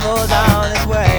travel down this way.